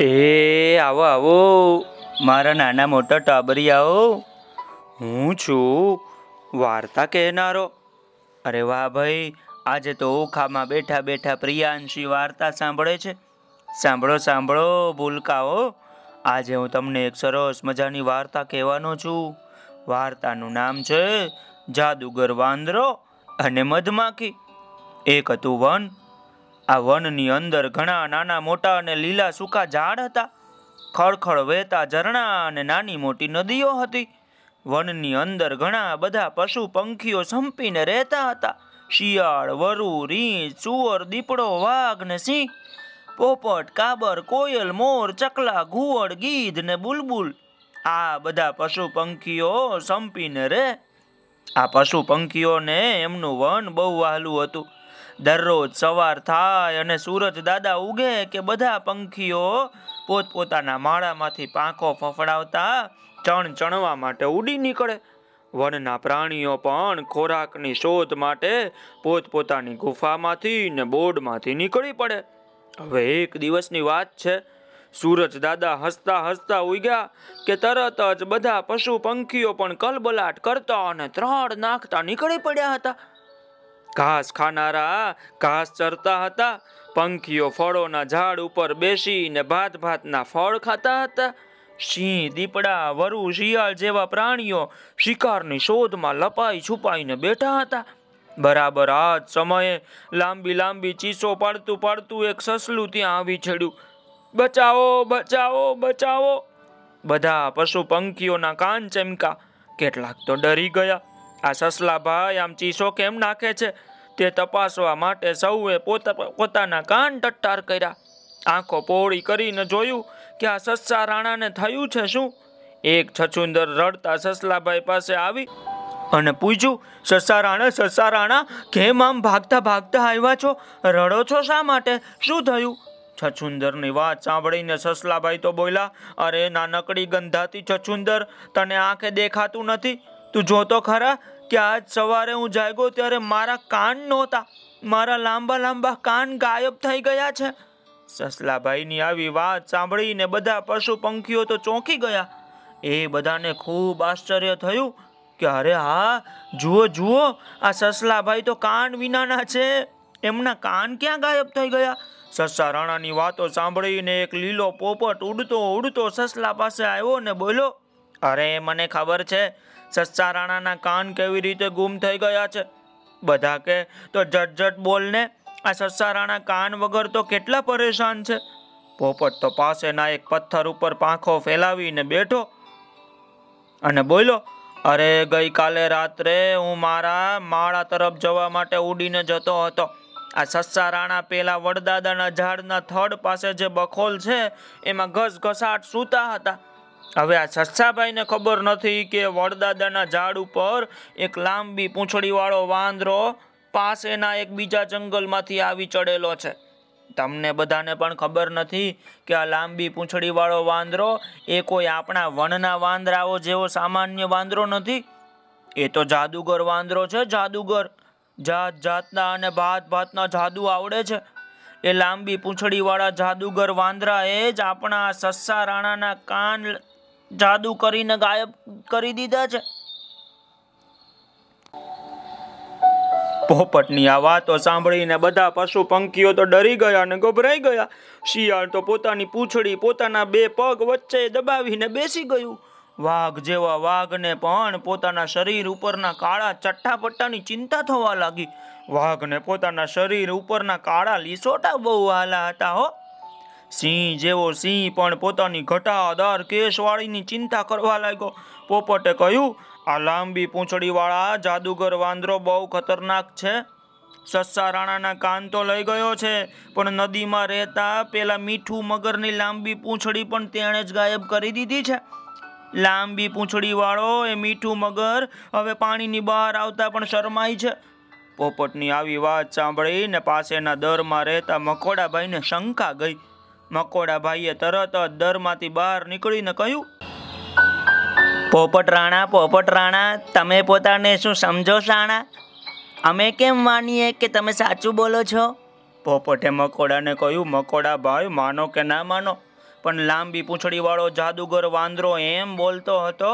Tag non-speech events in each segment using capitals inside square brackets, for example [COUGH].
એ, આવો આવો. મારા નાના મોટા ટાબરિયાઓ, હું છું. વાર્તા કહેનારો. અરે વાહ ભાઈ, આજે તો ઓખામાં બેઠા બેઠા પ્રિયાંશી વાર્તા સાંભળે છે. સાંભળો સાંભળો, ભૂલકાઓ. આજે હું તમને એક સરસ મજાની વાર્તા કહેવાનો છું. વાર્તાનું નામ છે જાદુગર વાંદરો અને મધમાખી. એક હતું વન આ વનની અંદર ઘણા નાના મોટા અને લીલા સૂકા ઝાડ હતા. ખળખળ વહેતા ઝરણા અને નાની મોટી નદીઓ હતી. વનની અંદર ઘણા બધા પશુ પંખીઓ સંપીને રહેતા હતા. શિયાળ, વરુ, રીંછ, સુવર, દીપડો, વાઘ ને સિંહ, પોપટ, કાબર, કોયલ, મોર, ચકલા, ઘુવડ, ગીધ ને બુલબુલ. આ બધા પશુ પંખીઓ સંપીને રહે આ પશુ પંખીઓને એમનું વન બહુ વહાલું હતું. દરરોજ સવાર થાય અને સૂરજ દાદા ઉગે કે બધા પંખીઓ પોતપોતાના માળામાંથી પાંખો ફફડાવતા ચણ ચણવા માટે ઉડી નીકળે. વનના પ્રાણીઓ પણ ખોરાકની શોધ માટે પોતપોતાની ગુફામાંથી ને બોર્ડમાંથી નીકળી પડે. હવે એક દિવસની વાત છે. સૂરજ દાદા હસતા હસતા ઉગ્યા કે તરત જ બધા પશુ પંખીઓ પણ કલબલાટ કરતા અને ત્રણ નાખતા નીકળી પડ્યા હતા. ઘાસ ખાનારા, ઘાસ ચરતા હતા, પંખીઓ ફળોના ઝાડ ઉપર બેસીને ભાત ભાતના ફળ ખાતા હતા. સિંહ, દીપડા, વરુ, શિયાળ જેવા પ્રાણીઓ શિકારની શોધમાં લપાઈ છુપાઈને બેઠા હતા. બરાબર આ જ સમયે લાંબી લાંબી ચીસો પાડતું પાડતું એક સસલું ત્યાં આવી ચડ્યું. બચાવો બચાવો બચાવો. બધા પશુ પંખીઓના કાન ચમકા કેટલાક તો ડરી ગયા. આ સસલાભાઈ આમ ચીસો કેમ નાખે છે? તે તપાસવા માટે સૌએ પોતા, પોતાના કાન ટટ્ટાર કર્યા. આંખો પોળી કરીને જોયું કે આ સસ્સા રાણાને થયું છે શું? એક છછુંદર રડતા સસલાભાઈ પાસે આવી અને પૂછ્યું, સસા રાણા સસા રાણા, કેમ આમ ભાગતા ભાગતા આવ્યા છો? રડો છો શા માટે? શું થયું? છછુંદરની વાત સાંભળીને સસલાભાઈ તો બોલ્યા, અરે, નાનકડી ગંધાતી છછુંદર, તને આંખે દેખાતું નથી? તું જોતો ખરા કે આજ સવારે હું જાગ્યો ત્યારે મારા કાન નહોતા. મારા લાંબા લાંબા કાન ગાયબ થઈ ગયા છે. સસલાભાઈની આવી વાત સાંભળીને બધા પશુ પંખીઓ તો ચોંકી ગયા. એ બધાને ખૂબ આશ્ચર્ય થયું કે અરે હા, જુઓ જુઓ, આ સસલાભાઈ તો કાન વિનાના છે. એમના કાન ક્યાં ગાયબ થઈ ગયા? સસા રાણાની વાતો સાંભળીને એક લીલો પોપટ ઉડતો ઉડતો સસલા પાસે આવ્યો ને બોલ્યો અરે, મને ખબર છે સસ્સા રાણાના કાન કેવી રીતે ગુમ થઈ ગયા છે. બધા કે, તો જટ બોલને આ સસ્સા રાણા કાન વગર તો કેટલા પરેશાન છે. પોપટ તો પાસેના એક પથ્થર ઉપર પાંખો ફેલાવીને બેઠો અને બોલ્યો, અરે, ગઈકાલે રાત્રે હું મારા માળા તરફ જવા માટે ઉડીને જતો હતો. આ સસ્સા રાણા પેલા વડદાદાના ઝાડના થડ પાસે જે બખોલ છે, એમાં ઘસઘસાટ સૂતા હતા. હવે આ સસ્સાભાઈને ખબર નથી કે વડદાદાના ઝાડ ઉપર એક લાંબી પૂંછડીવાળો વાંદરો પાસેના એક બીજા જંગલમાંથી આવી ચડેલો છે. તમને બધાને પણ ખબર નથી કે આ લાંબી પૂંછડીવાળો વાંદરો એ કોઈ આપણા વનના વાંદરાઓ જેવો સામાન્ય વાંદરો નથી? એ તો જાદુગર વાંદરો છે, જાદુગર. જાત જાતના અને ભાત ભાતના જાદુ આવડે છે. એ લાંબી પૂંછડીવાળા જાદુગર વાંદરા એ જ આપણા સસ્સા રાણાના કાન જાદુ કરીને ગાયબ કરી દીધા છે. પોપટની આ વાતો સાંભળીને બધા પશુ પંખીઓ તો ડરી ગયા અને ગભરાઈ ગયા. શિયાળ તો પોતાની પૂંછડી પોતાના બે પગ વચ્ચે દબાવીને બેસી ગયું. વાઘ જેવા વાઘને પણ પોતાના શરીર ઉપરના કાળા ચટ્ટાપટ્ટાની ચિંતા થવા લાગી. વાઘને પોતાના શરીર ઉપરના કાળા લીસોટા બહુ હાલા હતા હો. સિંહ જેવો સિંહ પણ પોતાની ઘટાદાર કેશવાળીની ચિંતા કરવા લાગ્યો. પોપટે કહ્યું, આ લાંબી પૂંછડીવાળા જાદુગર વાંદરો બહુ ખતરનાક છે. સસ્સા રાણાના કાન તો લઈ ગયો છે, પણ નદીમાં રહેતા પેલા મીઠું મગરની લાંબી પૂંછડી પણ તેણે જ ગાયબ કરી દીધી છે. લાંબી પૂંછડીવાળો એ મીઠું મગર હવે પાણીની બહાર આવતા પણ શરમાય છે. પોપટની આવી વાત સાંભળીને પાસેના દરમાં રહેતા મકોડાભાઈને શંકા ગઈ. મકોડાભાઈએ તરત જ દરમાંથી બહાર નીકળીને કહ્યું, પોપટ રાણા પોપટ રાણા, તમે પોતાને શું સમજો શાણા અમે કેમ માનીએ કે તમે સાચું બોલો છો? પોપટે મકોડાને કહ્યું મકોડા ભાઈ માનો કે ના માનો, પણ લાંબી પૂંછડીવાળો જાદુગર વાંદરો એમ બોલતો હતો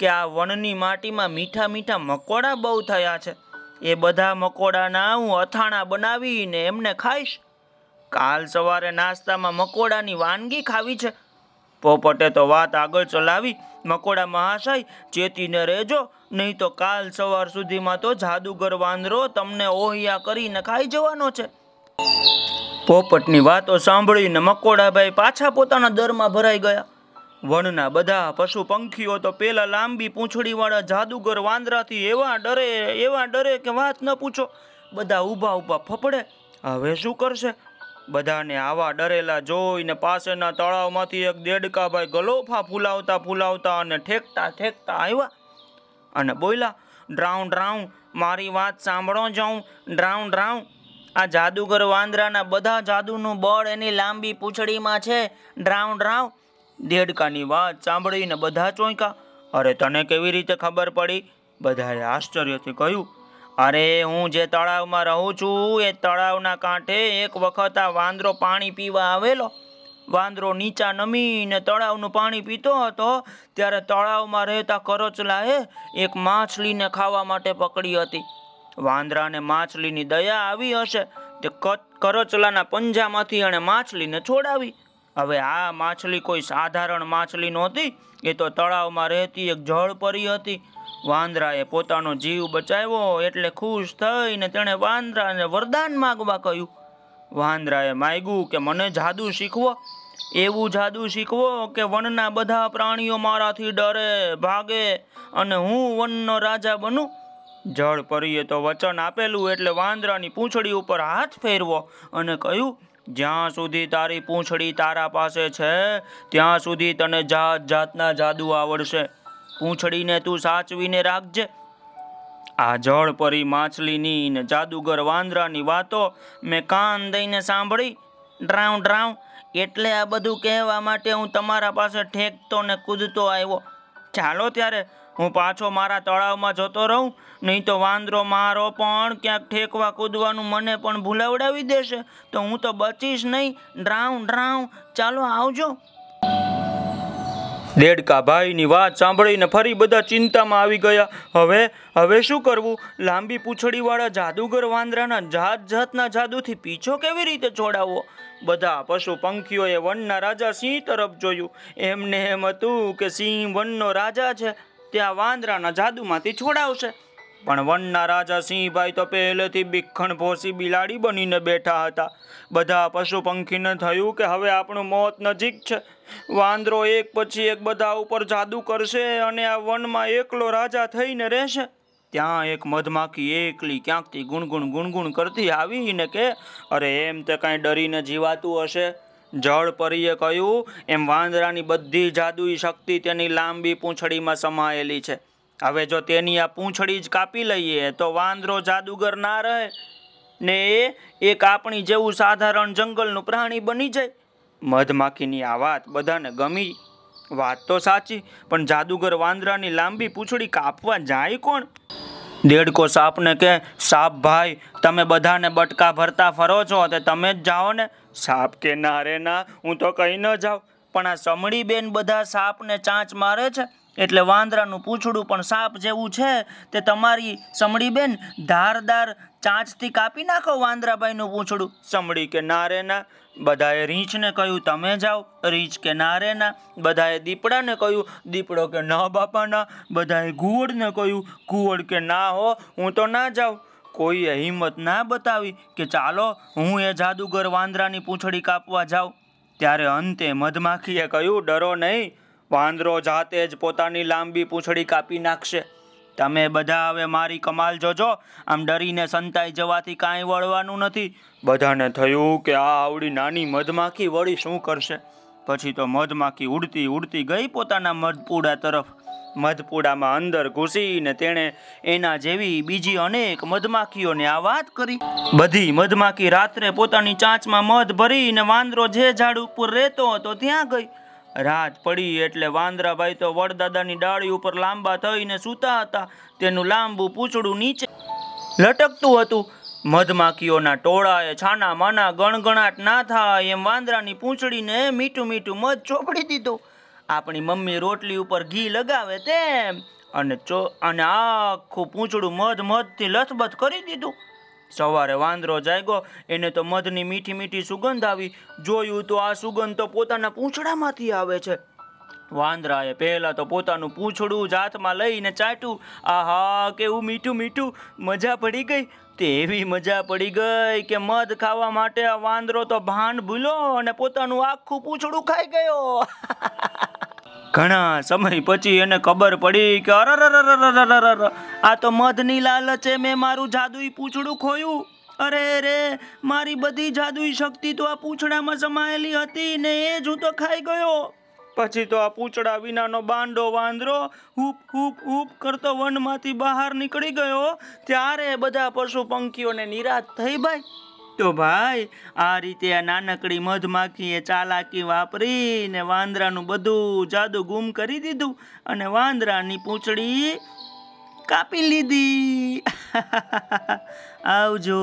કે આ વનની માટીમાં મીઠા મીઠા મકોડા બહુ થયા છે. એ બધા મકોડાના હું અથાણા બનાવીને એમને ખાઈશ. કાલ સવારે નાસ્તામાં મકોડાની વાનગી ખાવી છે. પોપટે તો વાત આગળ ચલાવી, મકોડા મહાશય, ચેતીને રહેજો નહીં તો કાલ સવાર સુધીમાં તો જાદુગર વાંદરો તમને ઓહિયા કરીને ખાઈ જવાનો છે. પોપટની વાતો સાંભળીને મકોડાભાઈ પાછા પોતાના દરમાં ભરાઈ ગયા. વનના બધા પશુ પંખીઓ તો પેલા લાંબી પૂંછડીવાળા જાદુગર વાંદરાથી એવા ડરે એવા ડરે કે વાત ન પૂછો. બધા ઊભા ઊભા ફફડે, હવે શું કરશે? બધાને આવા ડરેલા જોઈને પાસેના તળાવમાંથી એક દેડકાભાઈ ગલોફા ફૂલાવતા ફૂલાવતા અને ઠેકતા ઠેકતા આવ્યા. અને બોલ્યા ડ્રાઉં ડ્રાઉં મારી વાત સાંભળો જાઉં ડ્રાઉં ડ્રાઉં આ જાદુગર વાંદરાના બધા જાદુનું બળ એની લાંબી પૂંછડીમાં છે. ડ્રાઉં ડ્રાઉં દેડકાની વાત સાંભળીને બધા ચોંકા અરે તને કેવી રીતે ખબર પડી? બધાએ આશ્ચર્યથી કહ્યું અરે, હું જે તળાવમાં રહું છું, એ તળાવના કાંઠે એક વખત આ વાંદરો પાણી પીવા આવેલો. વાંદરો નીચા નમીને તળાવનું પાણી પીતો હતો. ત્યારે તળાવમાં રહેતા કરચલાએ એક માછલીને ખાવા માટે પકડી હતી. વાંદરાને માછલીની દયા આવી હશે તે કરચલાના પંજામાંથી એણે માછલીને છોડાવી. હવે આ માછલી કોઈ સાધારણ માછલી નહોતી, એ તો તળાવમાં રહેતી એક જળપરી હતી. વાંદરાએ પોતાનો જીવ બચાવ્યો એટલે ખુશ થઈને તેણે વાંદરાને વરદાન માગવા કહ્યું. વાંદરાએ માગ્યું કે મને જાદુ શીખવો. એવું જાદુ શીખવો કે વનના બધા પ્રાણીઓ મારાથી ડરે, ભાગે અને હું વનનો રાજા બનું. જળ પરીએ તો વચન આપેલું એટલે વાંદરાની પૂંછડી ઉપર હાથ ફેરવો અને કહ્યું, જ્યાં સુધી તારી પૂંછડી તારા પાસે છે, ત્યાં સુધી તને જાત જાતના જાદુ આવડશે. પૂંછડીને તું સાચવીને રાખજે. આ જળ પરી માછલીની ને જાદુગર વાંદરાની વાતો મેં કાન દઈને સાંભળી. ડ્રાઉં ડ્રાઉં. એટલે આ બધું કહેવા માટે હું તમારા પાસે ઠેકતો ને કૂદતો આવ્યો. ચાલો ત્યારે, હું પાછો મારા તળાવમાં જતો રહું. નહીં તો વાંદરો મારો પણ ક્યાંક ઠેકવા કૂદવાનું મને પણ ભૂલાવડાવી દેશે. તો હું તો બચીશ નહીં. ડ્રાઉં ડ્રાઉં. ચાલો આવજો. દેડકા ભાઈની વાત સાંભળીને ફરી બધા ચિંતામાં આવી ગયા. હવે હવે શું કરવું? લાંબી પૂંછડીવાળા જાદુગર વાંદરાના જાત જાતના જાદુથી પીછો કેવી રીતે છોડાવવો? બધા પશુ પંખીઓએ વનના રાજા સિંહ તરફ જોયું. એમને એમ હતું કે સિંહ વનનો રાજા છે ત્યાં વાંદરાના જાદુમાંથી છોડાવશે. પણ વનના રાજા સિંહભાઈ તો પહેલેથી બિખણ ભોસી બિલાડી બનીને બેઠા હતા. બધા પશુ પંખીને થયું કે હવે આપણું મોત નજીક છે. વાંદરો એક પછી એક બધા ઉપર જાદુ કરશે અને આ વનમાં એકલો રાજા થઈને રહેશે. ત્યાં એક મધમાખી એકલી ક્યાંકથી ગુણગુણ ગુણગુણ કરતી આવીને કે, અરે, એમ તે કાંઈ ડરીને જીવાતું હશે? જળ પરીએ કહ્યું, એમ વાંદરાની બધી જાદુઈ શક્તિ તેની લાંબી પૂંછડીમાં સમાયેલી છે. હવે જો તેની આ પૂંછડી જ કાપી લઈએ તો વાંદરો જાદુગર ના રહે. ને એ એક આપણી જેવું સાધારણ જંગલનું પ્રાણી બની જાય. મધમાખીની આ વાત બધાને ગમી. વાત તો સાચી, પણ જાદુગર વાંદરાની લાંબી પૂંછડી કાપવા જાય કોણ? દેડકો સાપને કે, સાપ ભાઈ, તમે બધાને બટકા ભરતા ફરો છો, તે તમે જ જાઓ ને. સાપ કે ના રે ના, હું તો કઈ ન જાઉં. પણ આ સમડી બેન બધા સાપને ચાંચ મારે છે. એટલે વાંદરાનું પૂંછડું પણ સાપ જેવું છે. તે તમારી સમડી બેન ધારદાર ચાંચથી કાપી નાખો વાંદરાભાઈનું પૂંછડું. સમડી કે ના ના, બધાએ રીંછને કહ્યું, તમે જાઓ. રીંછ કે ના ના, બધાએ દીપડાને કહ્યું, દીપડો કે ના બાપા ના. બધાએ ઘુવડને કહ્યું, ઘુવડ કે ના હો, હું તો ના જાઉં. કોઈએ હિંમત ના બતાવી કે, ચાલો, હું એ જાદુગર વાંદરાની પૂંછડી કાપવા જાઉં. ત્યારે અંતે મધમાખીએ કહ્યું, ડરો નહીં. વાંદરો જાતે જ પોતાની લાંબી પૂંછડી કાપી નાખશે. તમે બધા હવે મારી કમાલ જોજો. આમ ડરીને સંતાઈ જવાથી કાંઈ વળવાનું નથી. બધાને થયું કે આ આવડી નાની મધમાખી વળી શું કરશે? પછી તો મધમાખી ઉડતી ઉડતી ગઈ પોતાના મધપુડા તરફ. મધપુડામાં અંદર ઘૂસીને તેણે એના જેવી બીજી અનેક મધમાખીઓને આ વાત કરી. બધી મધમાખી રાત્રે પોતાની ચાંચમાં મધ ભરીને વાંદરો જે ઝાડ ઉપર રહેતો હતો ત્યાં ગઈ. રાત પડી એટલે વાંદરાભાઈ તો વડદાદાની ડાળી ઉપર લાંબા થઈને સૂતા હતા. તેનું લાંબુ પૂછડું નીચે લટકતું હતું. મધમાખીઓના ટોળાએ છાના માના ગણગણાટ ના થાય એમ વાંદરાની પૂંછડીને મીઠું મીઠું મધ ચોપડી દીધું. આપણી મમ્મી રોટલી ઉપર ઘી લગાવે તેમ અને ચો અને આખું પૂંછડું મધ મધથી લથબથ કરી દીધું. સવારે વાંદરો જાગ્યો, એને તો મધની મીઠી મીઠી સુગંધ આવી. જોયું તો આ સુગંધ તો પોતાના પૂંછડામાંથી આવે છે. વાંદરાએ પહેલા તો પોતાનું પૂંછડું જ હાથમાં લઈને ચાટ્યું. આહા, કેવું મીઠું મીઠું, મજા પડી ગઈ. તે એવી મજા પડી ગઈ કે મધ ખાવા માટે આ વાંદરો તો ભાન ભૂલો અને પોતાનું આખું પૂંછડું ખાઈ ગયો. [LAUGHS] ઘણા સમય પછી એને ખબર પડી કે અરર આ તો મધની લાલચે મેં મારું જાદુઈ પૂછડું ખોયું. અરે રે, મારી બધી જાદુઈ શક્તિ તો આ પૂંછડામાં સમાયેલી હતી ને એ જ હું તો ખાઈ ગયો. પછી તો આ પૂંછડા વિનાનો બાંડો વાંદરો હૂપ હૂપ હૂપ કરતો વનમાંથી બહાર નીકળી ગયો. ત્યારે બધા પશુ પંખીઓને નિરાશ થઈ ભાઈ. તો ભાઈ, આ રીતે આ નાનકડી મધમાખીએ ચાલાકી વાપરીને વાંદરાનું બધું જાદુ ગુમ કરી દીધું અને વાંદરાની પૂંછડી કાપી લીધી. [LAUGHS] આવજો.